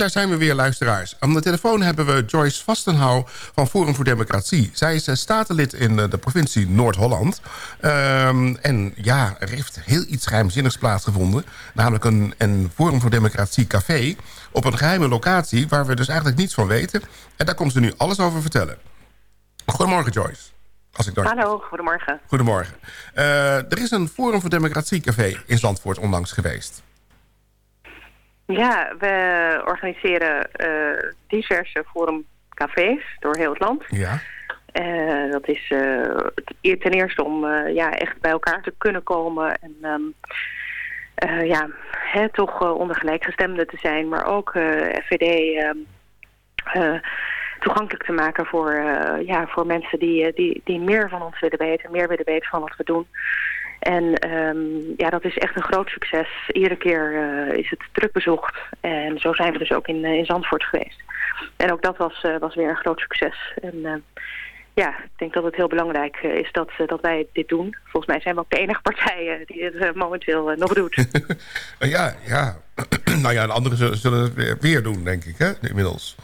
Speaker 6: Daar zijn we weer, luisteraars. Aan de telefoon hebben we Joyce Vastenhouw van Forum voor Democratie. Zij is eh, statenlid in eh, de provincie Noord-Holland. Ehm, en ja, er heeft heel iets geheimzinnigs plaatsgevonden. Namelijk een, een Forum voor Democratie café op een geheime locatie... waar we dus eigenlijk niets van weten. En daar komt ze nu alles over vertellen. Goedemorgen, Joyce. Als ik.
Speaker 11: Hallo, goedemorgen.
Speaker 6: Goedemorgen. Eh, er is een Forum voor Democratie café in Zandvoort onlangs geweest.
Speaker 11: Ja, we organiseren eh, diverse forumcafés door heel het land.
Speaker 6: Ja.
Speaker 11: Eh, dat is eh, het- ten eerste om ja, echt bij elkaar te kunnen komen en eh, ja, hè, toch onder gelijkgestemden te zijn, maar ook FVD ehm, eh, toegankelijk te maken voor, ja, voor mensen die, die, die meer van ons willen weten, meer willen weten van wat we doen. En ehm, ja, dat is echt een groot succes. Iedere keer eh, is het druk bezocht. En zo zijn we dus ook in, eh, in Zandvoort geweest. En ook dat was, eh, was weer een groot succes. En ja, ik denk dat het heel belangrijk is dat, dat wij dit doen. Volgens mij zijn we ook de enige partij eh, die het momenteel nog doet.
Speaker 6: Eh, ja, ja. nou ja, de anderen zullen, het weer, weer doen, denk ik, hè, inmiddels.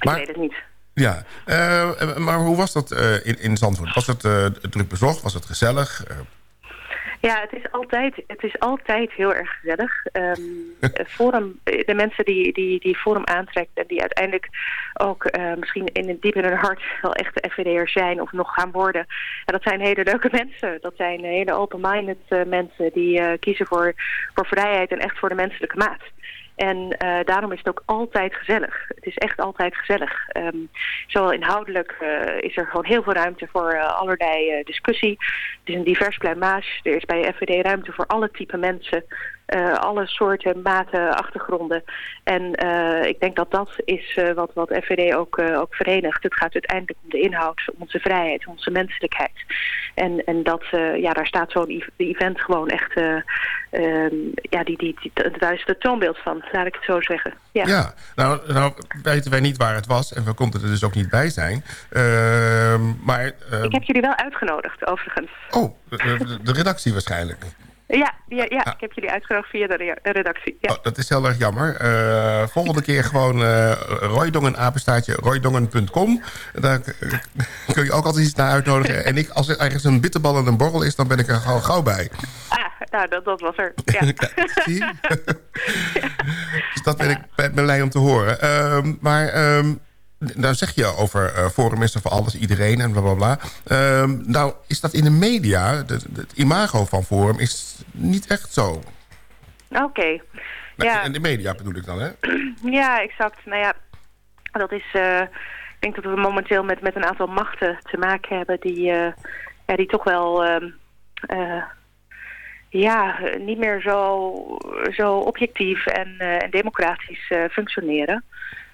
Speaker 11: ik weet het niet.
Speaker 6: Ja, eh, maar hoe was dat eh, in, in Zandvoort? Was het eh, druk bezocht? Was het gezellig?
Speaker 11: Ja, het is altijd, het is altijd heel erg gezellig. Ehm, forum, de mensen die, die, die Forum aantrekt en die uiteindelijk ook misschien in het diep in hun hart wel echte FVD'ers zijn of nog gaan worden. En dat zijn hele leuke mensen. Dat zijn hele open-minded mensen die kiezen voor, voor vrijheid en echt voor de menselijke maat. En eh, daarom is het ook altijd gezellig. Het is echt altijd gezellig. Ehm, zowel inhoudelijk eh, is er gewoon heel veel ruimte voor eh, allerlei discussie. Het is een divers pluimage. Er is bij FVD ruimte voor alle type mensen. Eh, alle soorten, maten, achtergronden. En eh, ik denk dat dat is eh, wat, wat FVD ook, ook verenigt. Het gaat uiteindelijk om de inhoud, om onze vrijheid, om onze menselijkheid. En, en dat, ja, daar staat zo'n ev- event gewoon echt... eh, ehm, ja, die, die, die, daar is het toonbeeld van, laat ik het zo zeggen. Ja.
Speaker 6: ja, nou, nou weten wij niet waar het was en we konden er dus ook niet bij zijn. Ehm, maar, ehm,
Speaker 11: Ik heb jullie wel uitgenodigd, overigens.
Speaker 6: oh, de, de- de redactie waarschijnlijk.
Speaker 11: Ja, ja, ja, ik heb jullie uitgenodigd via de re- redactie. Ja.
Speaker 6: Oh, dat is heel erg jammer. Eh, volgende keer gewoon uh, Roydongen, apenstaartje, roydongen.com. Daar kun je ook altijd iets naar uitnodigen. En ik, als er ergens een bitterbal en een borrel is, dan ben ik er gewoon gauw bij.
Speaker 11: Ah, nou, dat, dat was er. Ja.
Speaker 6: Zie je? dus dat ben ik ben blij om te horen. Ehm, maar ehm nou zeg je over eh, Forum is er voor alles, iedereen en blablabla. Bla, bla. Ehm, nou, is dat in de media, het imago van Forum is niet echt zo.
Speaker 11: Oké.
Speaker 6: Nou,
Speaker 11: Ja.
Speaker 6: In de media bedoel ik dan, hè?
Speaker 11: Ja, exact. Nou ja, dat is... eh, ik denk dat we momenteel met, met een aantal machten te maken hebben... die, eh, ja, die toch wel... ehm, eh, ja, niet meer zo, zo objectief en, en democratisch functioneren.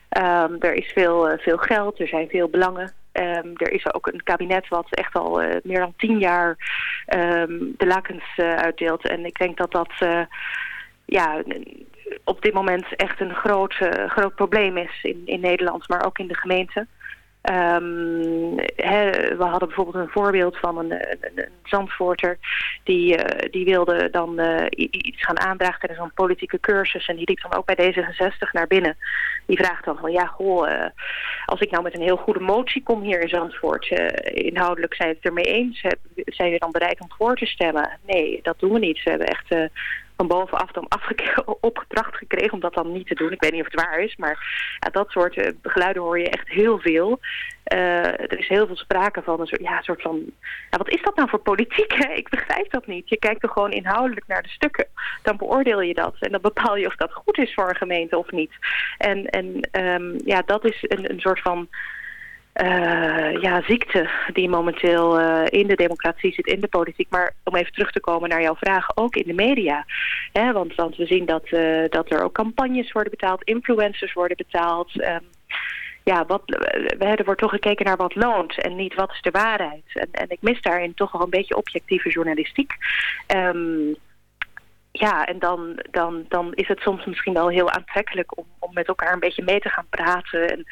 Speaker 11: Ehm, er is veel, veel geld, er zijn veel belangen. Ehm, er is ook een kabinet wat echt al eh, meer dan tien jaar ehm, de lakens eh, uitdeelt. En ik denk dat dat eh, ja, op dit moment echt een groot, groot probleem is in, in Nederland, maar ook in de gemeente. Ehm, we hadden bijvoorbeeld een voorbeeld van een, een, Zandvoorter die, eh, die wilde dan eh, iets gaan aandragen tijdens een politieke cursus en die liep dan ook bij D66 naar binnen. Die vraagt dan van ja, goh, eh, als ik nou met een heel goede motie kom hier in Zandvoort, inhoudelijk zijn we het ermee eens, zijn jullie dan bereid om voor te stemmen? Nee, dat doen we niet. Ze hebben echt van bovenaf dan opgedracht gekregen om dat dan niet te doen. Ik weet niet of het waar is, maar ja, dat soort eh, geluiden hoor je echt heel veel. Eh, er is heel veel sprake van een soort, ja, soort van... Ja, wat is dat nou voor politiek? Ik begrijp dat niet. Je kijkt er gewoon inhoudelijk naar de stukken. Dan beoordeel je dat. En dan bepaal je of dat goed is voor een gemeente of niet. En, en ehm, ja, dat is een, een soort van eh, ja, ziekte die momenteel eh, in de democratie zit, in de politiek. Maar om even terug te komen naar jouw vraag, ook in de media. Hè, want, want we zien dat, eh, dat er ook campagnes worden betaald, influencers worden betaald. Ehm, ja, wat, er wordt toch gekeken naar wat loont en niet wat is de waarheid. En, en ik mis daarin toch wel een beetje objectieve journalistiek. Ehm, ja, en dan, dan, dan is het soms misschien wel heel aantrekkelijk om, om met elkaar een beetje mee te gaan praten. En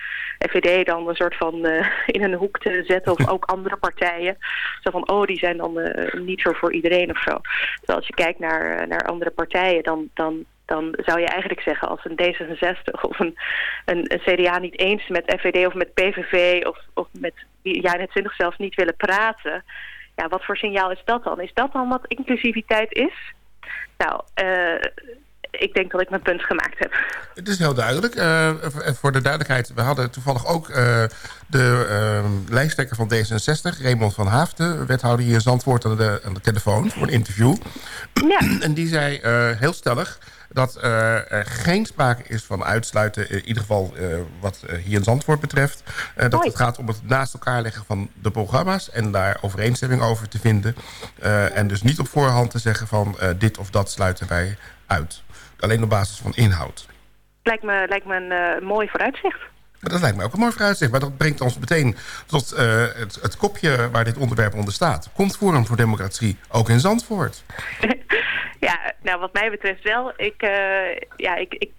Speaker 11: FVD dan een soort van eh, in een hoek te zetten of ook andere partijen. Zo van, oh, die zijn dan eh, niet zo voor iedereen of zo. Terwijl als je kijkt naar, eh, naar andere partijen, dan, dan dan zou je eigenlijk zeggen als een D66 of een, een, een CDA niet eens met FVD of met PVV of, of met wie jij net 20 zelfs niet willen praten. Ja, wat voor signaal is dat dan? Is dat dan wat inclusiviteit is? Nou, eh, ik denk dat ik mijn punt gemaakt heb.
Speaker 6: Het is heel duidelijk. V- voor de duidelijkheid, we hadden toevallig ook eh, de eh, lijsttrekker van D66, Raymond van Haafden, wethouder hier in Zandvoort aan de, aan de telefoon voor een interview. en die zei heel stellig dat er geen sprake is van uitsluiten, in ieder geval wat hier in Zandvoort betreft. Dat het gaat om het naast elkaar leggen van de programma's en daar overeenstemming over te vinden. En dus niet op voorhand te zeggen van dit of dat sluiten wij uit. Alleen op basis van inhoud.
Speaker 11: Lijkt me, lijkt me een eh, mooi vooruitzicht.
Speaker 6: Maar dat lijkt mij ook een mooi vooruitzicht. Maar dat brengt ons meteen tot eh, het, het kopje waar dit onderwerp onder staat. Komt Forum voor Democratie ook in Zandvoort?
Speaker 11: Ja, nou wat mij betreft wel. Ik, eh, ja, ik, ik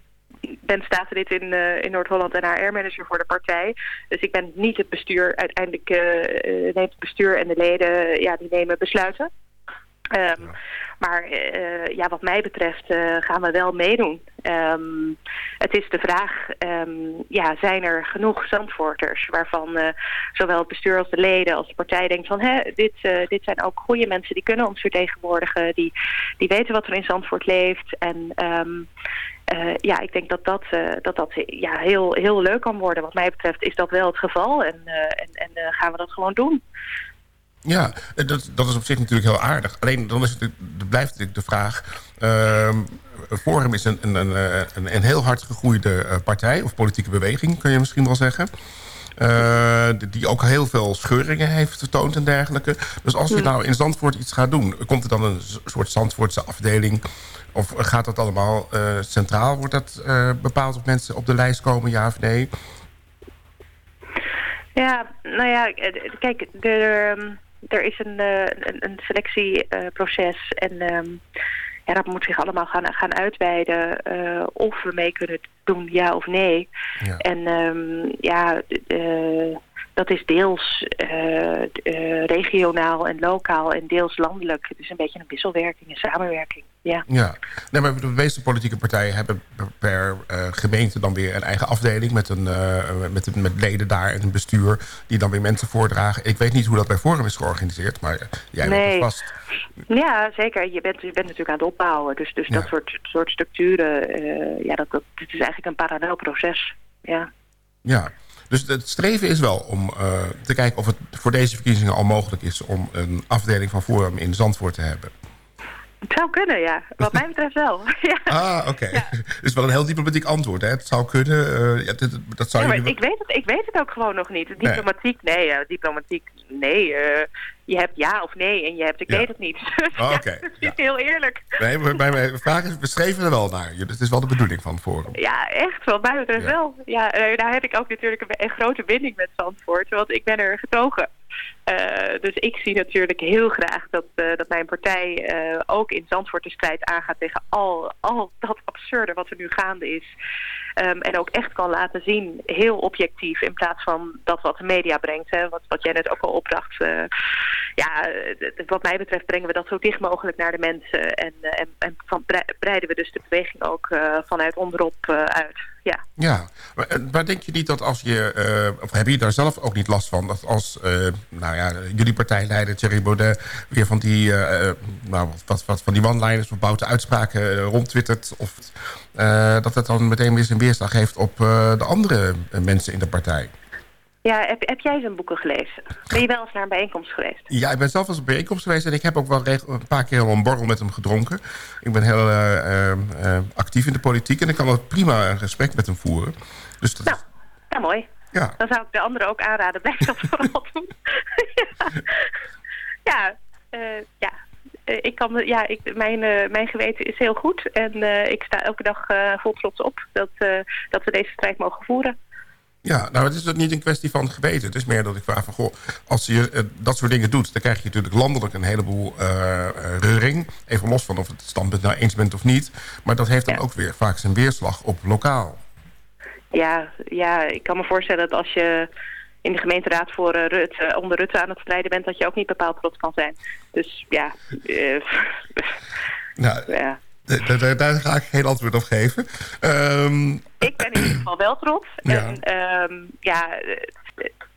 Speaker 11: ben staatslid in, in Noord-Holland en HR-manager voor de partij. Dus ik ben niet het bestuur. Uiteindelijk neemt het bestuur en de leden, ja, die nemen besluiten. Ehm, Maar eh, ja, wat mij betreft eh, gaan we wel meedoen. Ehm, het is de vraag, ehm, ja, zijn er genoeg Zandvoorters... waarvan eh, zowel het bestuur als de leden als de partij denkt van... Hè, dit, dit zijn ook goede mensen die kunnen ons vertegenwoordigen... die, die weten wat er in Zandvoort leeft. En ja, ik denk dat dat, dat, dat ja, heel, heel leuk kan worden. Wat mij betreft is dat wel het geval en, en, en gaan we dat gewoon doen.
Speaker 6: Ja, eh, dat, dat is op zich natuurlijk heel aardig. Alleen dan is het, er blijft natuurlijk de vraag... ehm, Forum is een, een, een, eh, een, een heel hard gegroeide eh, partij... of politieke beweging, kun je misschien wel zeggen... Eh, die ook heel veel scheuringen heeft vertoond en dergelijke. Dus als je
Speaker 11: Hmm.
Speaker 6: nou in Zandvoort iets gaat doen... komt er dan een soort Zandvoortse afdeling... of gaat dat allemaal eh, centraal? Wordt dat eh, bepaald of mensen op de lijst komen, ja of nee?
Speaker 11: Ja, nou ja, kijk, er, ehm, er is een, eh, een, een selectieproces en ehm, ja, dat moet zich allemaal gaan, gaan uitweiden eh, of we mee kunnen doen, ja of nee. En ehm, ja, eh, dat is deels eh, eh, regionaal en lokaal en deels landelijk. Het is een beetje een wisselwerking, een samenwerking. Ja.
Speaker 6: Ja, nee, maar de meeste politieke partijen hebben per- eh, gemeente dan weer een eigen afdeling met, een, met, met leden daar en een bestuur die dan weer mensen voordragen. Ik weet niet hoe dat bij Forum is georganiseerd, maar jij weet
Speaker 11: Nee.
Speaker 6: het vast.
Speaker 11: Ja, zeker. Je bent, je bent natuurlijk aan het opbouwen. Dus, dus dat soort, soort structuren, ja, dat, dat, is eigenlijk een parallel proces. Ja.
Speaker 6: Ja, dus het streven is wel om eh, te kijken of het voor deze verkiezingen al mogelijk is om een afdeling van Forum in Zandvoort te hebben.
Speaker 11: Het zou kunnen, ja. Wat mij betreft wel. ja.
Speaker 6: Ah, oké. is wel een heel diplomatiek antwoord, hè? Het zou kunnen. eh, ja, dit- dat zou
Speaker 11: Ja, maar ik weet, het, ik weet het ook gewoon nog niet. Diplomatiek, nee. diplomatiek, nee. eh, je hebt ja of nee en je hebt ik
Speaker 6: Ja.
Speaker 11: weet het niet.
Speaker 6: Oh, oké.
Speaker 11: Ja, Heel eerlijk.
Speaker 6: Nee, maar bij mijn vraag is, we streven er wel naar. Dus het is wel de bedoeling van Forum.
Speaker 11: Ja, echt. Wat mij betreft
Speaker 6: Ja.
Speaker 11: wel. Ja, daar heb ik ook natuurlijk een, een grote binding met Zandvoort. Want ik ben er getogen. Eh, dus ik zie natuurlijk heel graag dat, eh, dat mijn partij eh, ook in Zandvoort de strijd aangaat tegen al, al dat absurde wat er nu gaande is. Ehm, en ook echt kan laten zien, heel objectief, in plaats van dat wat de media brengt. Hè, wat, wat jij net ook al opbracht. Eh, ja, wat mij betreft brengen we dat zo dicht mogelijk naar de mensen. En, en, en van, brei- breiden we dus de beweging ook vanuit onderop uit. Ja.
Speaker 6: Ja, maar, eh, maar denk je niet dat als je, eh, of heb je daar zelf ook niet last van, dat als, eh, nou ja, jullie partijleider Thierry Baudet weer van die, eh, nou, wat, wat van die one-liners boute uitspraken rondtwittert, of dat het dan meteen weer zijn weerslag heeft op de andere mensen in de partij?
Speaker 11: Ja, heb, heb jij zijn boeken gelezen? Ben je wel eens naar een bijeenkomst geweest?
Speaker 6: Ja, ik ben zelf als een bijeenkomst geweest en ik heb ook wel een paar keer al een borrel met hem gedronken. Ik ben heel eh, eh, eh, actief in de politiek en ik kan ook prima een gesprek met hem voeren. Dus dat,
Speaker 11: Nou, ja, mooi.
Speaker 6: Ja.
Speaker 11: Dan zou ik de anderen ook aanraden, blijf dat vooral doen. ja, ja, ja. Ik kan, ja ik, mijn, mijn geweten is heel goed en ik sta elke dag eh, vol trots op dat, dat we deze strijd mogen voeren.
Speaker 6: Ja, nou het is ook niet een kwestie van geweten. Het is meer dat ik vraag van, goh, als je eh, dat soort dingen doet... dan krijg je natuurlijk landelijk een heleboel eh, reuring. Even los van of het standpunt nou eens bent of niet. Maar dat heeft dan ook weer vaak zijn weerslag op lokaal.
Speaker 11: Ja, ja, ik kan me voorstellen dat als je in de gemeenteraad voor Rutte, onder Rutte aan het strijden bent... dat je ook niet bepaald trots kan zijn. Dus ja,
Speaker 6: Nou,
Speaker 11: ja.
Speaker 6: Daar, daar, daar ga ik geen antwoord op geven. Ehm,
Speaker 11: Ik ben in ieder geval wel trots.
Speaker 6: Ja.
Speaker 11: En ehm, ja, eh,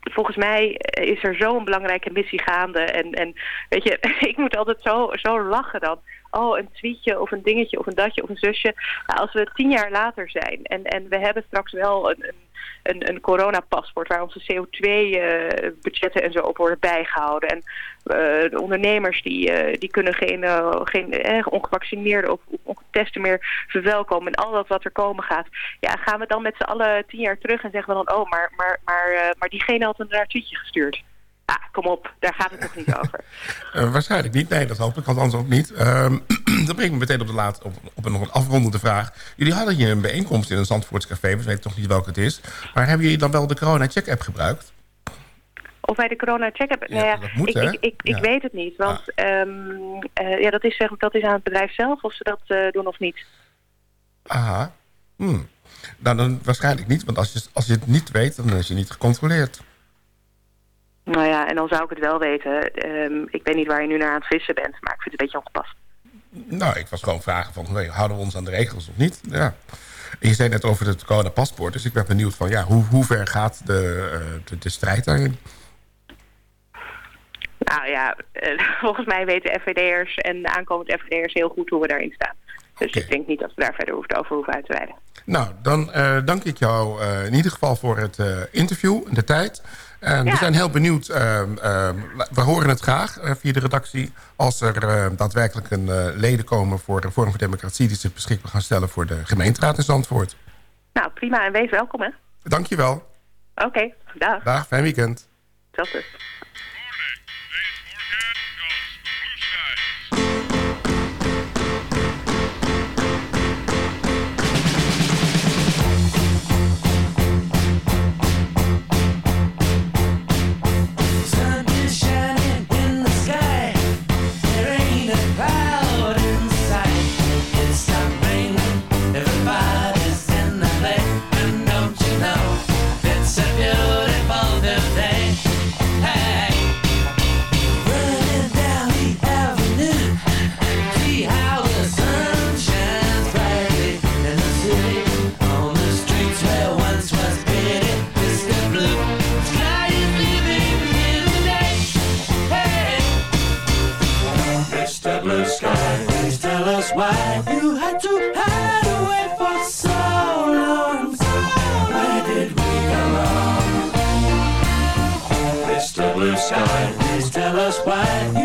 Speaker 11: volgens mij is er zo'n belangrijke missie gaande. En, en weet je, ik moet altijd zo, zo lachen dan. Oh, een tweetje of een dingetje of een datje of een zusje. Nou, als we tien jaar later zijn en, en we hebben straks wel een, een, een, een coronapaspoort... waar onze CO2-budgetten en zo op worden bijgehouden. En eh, de ondernemers die, eh, die kunnen geen, eh, geen eh, ongevaccineerden of ongetesten meer verwelkomen. En al dat wat er komen gaat. Ja, gaan we dan met z'n allen tien jaar terug en zeggen we dan... oh, maar, maar, maar, eh, maar diegene had een tweetje gestuurd. Ah, kom op, daar gaat het toch niet over.
Speaker 6: Eh, waarschijnlijk niet. Nee, dat hoop ik althans ook niet. Ehm dan breng ik me meteen op, de laat, op, op een nog een afrondende vraag. Jullie hadden hier een bijeenkomst in een Zandvoorts café. We weten toch niet welke het is. Maar hebben jullie dan wel de corona-check-app gebruikt?
Speaker 11: Of wij de corona-check hebben?
Speaker 6: Ja,
Speaker 11: nou ja,
Speaker 6: dat moet,
Speaker 11: ik, ik, ik, ik
Speaker 6: Ja.
Speaker 11: weet het niet. Want ehm, eh, ja, dat, is, zeg, dat is aan het bedrijf zelf of ze dat eh, doen of niet.
Speaker 6: Aha. Hmm. Nou, dan waarschijnlijk niet. Want als je, als je het niet weet, dan is je niet gecontroleerd.
Speaker 11: Nou ja, en dan zou ik het wel weten. Ehm, ik weet niet waar je nu naar aan het vissen bent, maar ik vind het een beetje ongepast.
Speaker 6: Nou, ik was gewoon vragen van... nee, houden we ons aan de regels of niet? Ja. Je zei net over het corona-paspoort. Dus ik ben benieuwd van... ja, hoe, hoe ver gaat de, eh, de, de strijd daarin?
Speaker 11: Nou ja, eh, volgens mij weten FVD'ers en aankomend FVD'ers heel goed hoe we daarin staan. Dus ik denk niet dat we daar verder over hoeven uit te wijden.
Speaker 6: Nou, dan eh, dank ik jou eh, in ieder geval voor het interview en de tijd. En we zijn heel benieuwd. ehm, ehm, we horen het graag via de redactie... als er daadwerkelijk een leden komen voor de Vorm voor Democratie... die zich beschikbaar gaan stellen voor de gemeenteraad in Zandvoort.
Speaker 11: Nou, prima en wees welkom hè.
Speaker 6: Dank je wel.
Speaker 11: Oké, dag.
Speaker 6: Dag, fijn weekend.
Speaker 11: Hetzelfde.
Speaker 12: Sun God, Please tell us why.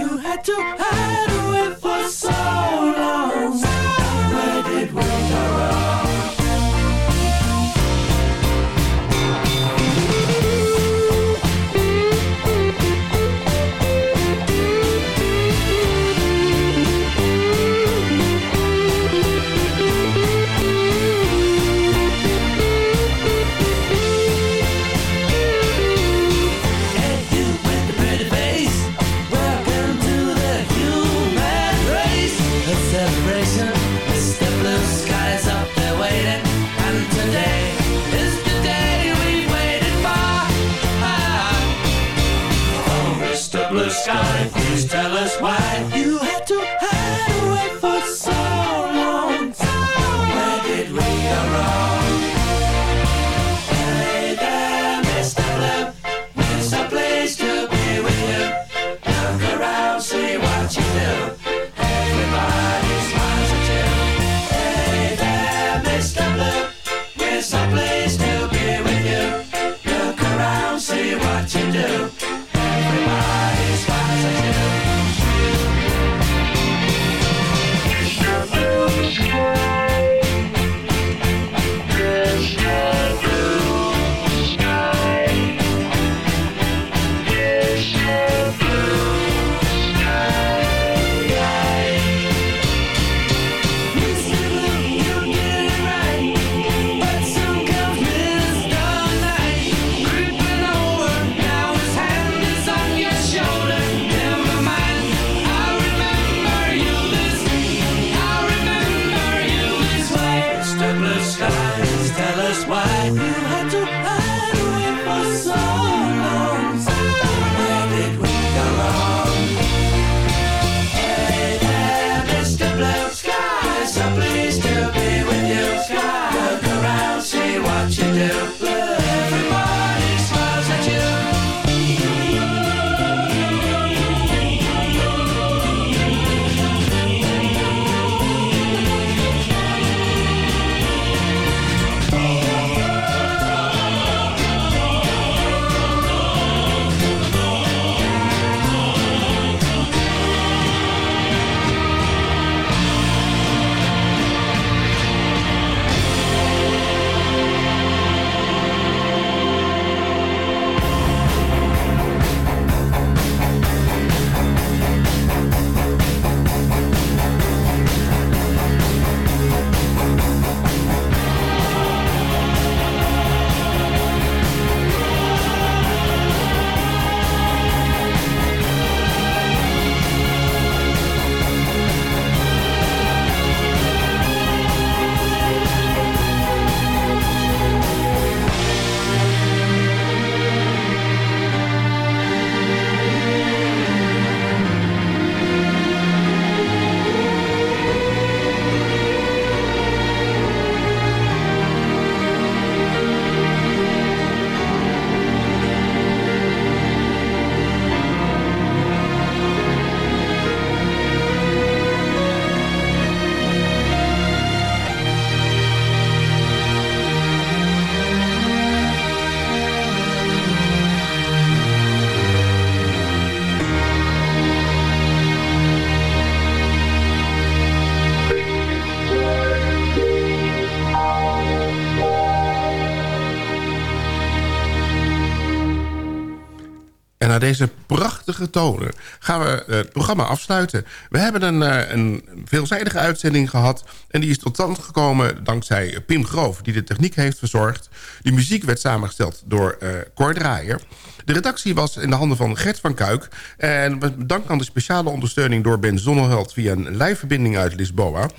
Speaker 6: Deze prachtige tonen gaan we eh, het programma afsluiten. We hebben een, eh, een veelzijdige uitzending gehad. En die is tot stand gekomen dankzij Pim Groof, die de techniek heeft verzorgd. De muziek werd samengesteld door uh, Cor Draaier. De redactie was in de handen van Gert van Kuik. En we danken aan de speciale ondersteuning door Ben Zonneveld... via een lijfverbinding uit Lisboa.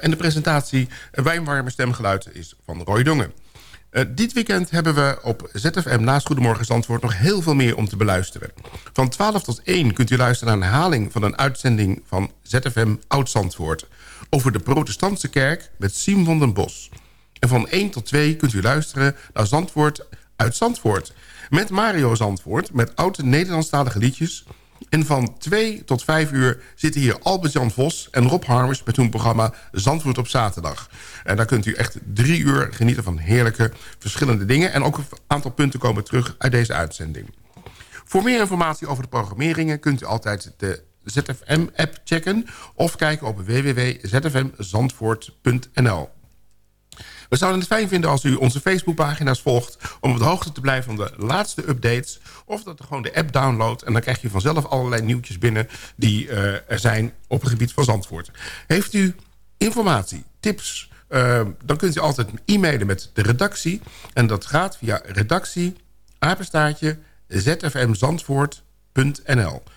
Speaker 6: En de presentatie Wijnwarme Stemgeluid is van Roy Dongen. Uh, dit weekend hebben we op ZFM naast Goedemorgen Zandvoort... nog heel veel meer om te beluisteren. Van 12 tot 1 kunt u luisteren naar een herhaling van een uitzending... van ZFM Oud-Zandvoort... over de protestantse kerk met Siem van den Bos. En van 1 tot 2 kunt u luisteren naar Zandvoort uit Zandvoort... met Mario Zandvoort met oude Nederlandstalige liedjes... En van 2 tot 5 uur zitten hier Albert-Jan Vos en Rob Harmers... met hun programma Zandvoort op zaterdag. En daar kunt u echt drie uur genieten van heerlijke verschillende dingen. En ook een aantal punten komen terug uit deze uitzending. Voor meer informatie over de programmeringen... kunt u altijd de ZFM-app checken... of kijken op www.zfmzandvoort.nl. We zouden het fijn vinden als u onze Facebookpagina's volgt... om op de hoogte te blijven van de laatste updates... of dat u gewoon de app downloadt... en dan krijg je vanzelf allerlei nieuwtjes binnen... die uh, er zijn op het gebied van Zandvoort. Heeft u informatie, tips... Uh, dan kunt u altijd e-mailen met de redactie. En dat gaat via redactie.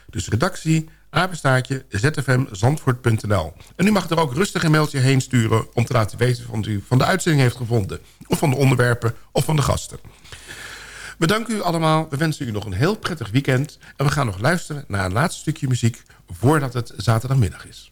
Speaker 6: Dus redactie, apenstaartje zfmzandvoort.nl. En u mag er ook rustig een mailtje heen sturen... om te laten weten wat u van de uitzending heeft gevonden. Of van de onderwerpen of van de gasten. We danken u allemaal. We wensen u nog een heel prettig weekend. En we gaan nog luisteren naar een laatste stukje muziek... voordat het zaterdagmiddag is.